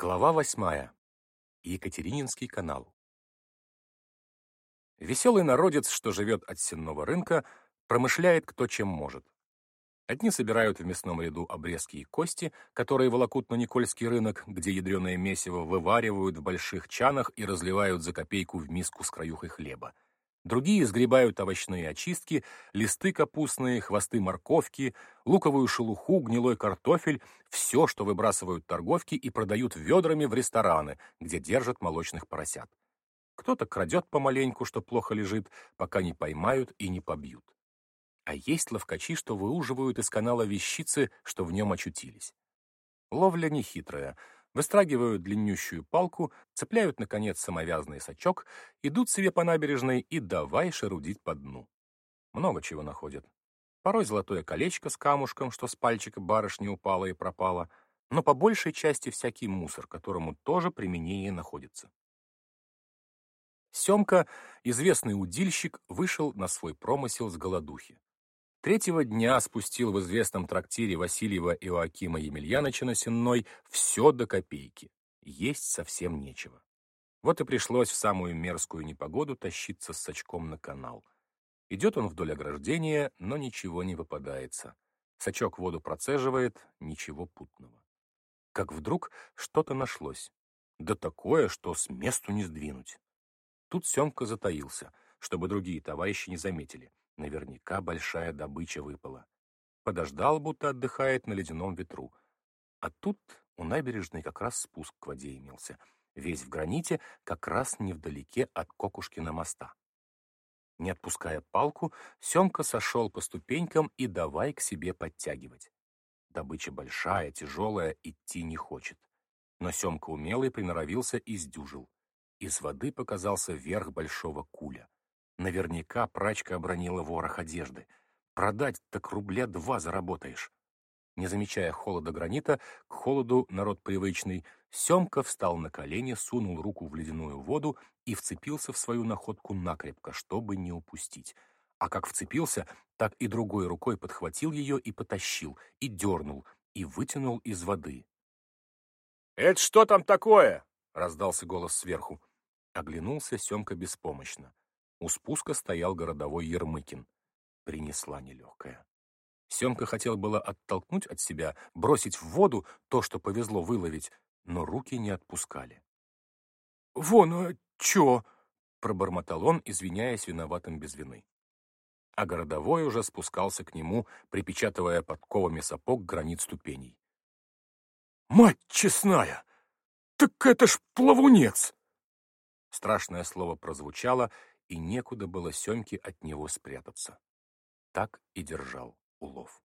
Глава восьмая. Екатерининский канал. Веселый народец, что живет от сенного рынка, промышляет кто чем может. Одни собирают в мясном ряду обрезки и кости, которые волокут на Никольский рынок, где ядреное месиво вываривают в больших чанах и разливают за копейку в миску с краюхой хлеба. Другие сгребают овощные очистки, листы капустные, хвосты морковки, луковую шелуху, гнилой картофель, все, что выбрасывают торговки и продают ведрами в рестораны, где держат молочных поросят. Кто-то крадет помаленьку, что плохо лежит, пока не поймают и не побьют. А есть ловкачи, что выуживают из канала вещицы, что в нем очутились. Ловля нехитрая — выстрагивают длиннющую палку, цепляют, наконец, самовязный сачок, идут себе по набережной и давай шерудить по дну. Много чего находят. Порой золотое колечко с камушком, что с пальчика барышни упало и пропало, но по большей части всякий мусор, которому тоже применение находится. Семка, известный удильщик, вышел на свой промысел с голодухи. Третьего дня спустил в известном трактире Васильева Иоакима Емельяновича на Сенной все до копейки. Есть совсем нечего. Вот и пришлось в самую мерзкую непогоду тащиться с сачком на канал. Идет он вдоль ограждения, но ничего не выпадается. Сачок воду процеживает, ничего путного. Как вдруг что-то нашлось. Да такое, что с месту не сдвинуть. Тут Семка затаился, чтобы другие товарищи не заметили. Наверняка большая добыча выпала. Подождал, будто отдыхает на ледяном ветру. А тут у набережной как раз спуск к воде имелся. Весь в граните, как раз невдалеке от Кокушкина моста. Не отпуская палку, Семка сошел по ступенькам и давай к себе подтягивать. Добыча большая, тяжелая, идти не хочет. Но Семка умелый приноровился и сдюжил. Из воды показался верх большого куля. Наверняка прачка обронила ворох одежды. Продать так рубля два заработаешь. Не замечая холода гранита, к холоду народ привычный, Семка встал на колени, сунул руку в ледяную воду и вцепился в свою находку накрепко, чтобы не упустить. А как вцепился, так и другой рукой подхватил ее и потащил, и дернул, и вытянул из воды. «Это что там такое?» — раздался голос сверху. Оглянулся Семка беспомощно. У спуска стоял городовой Ермыкин. Принесла нелегкая. Семка хотел было оттолкнуть от себя, бросить в воду то, что повезло выловить, но руки не отпускали. «Вон, а чё?» — пробормотал он, извиняясь виноватым без вины. А городовой уже спускался к нему, припечатывая подковами сапог гранит ступеней. «Мать честная! Так это ж плавунец!» Страшное слово прозвучало, и некуда было Семке от него спрятаться. Так и держал улов.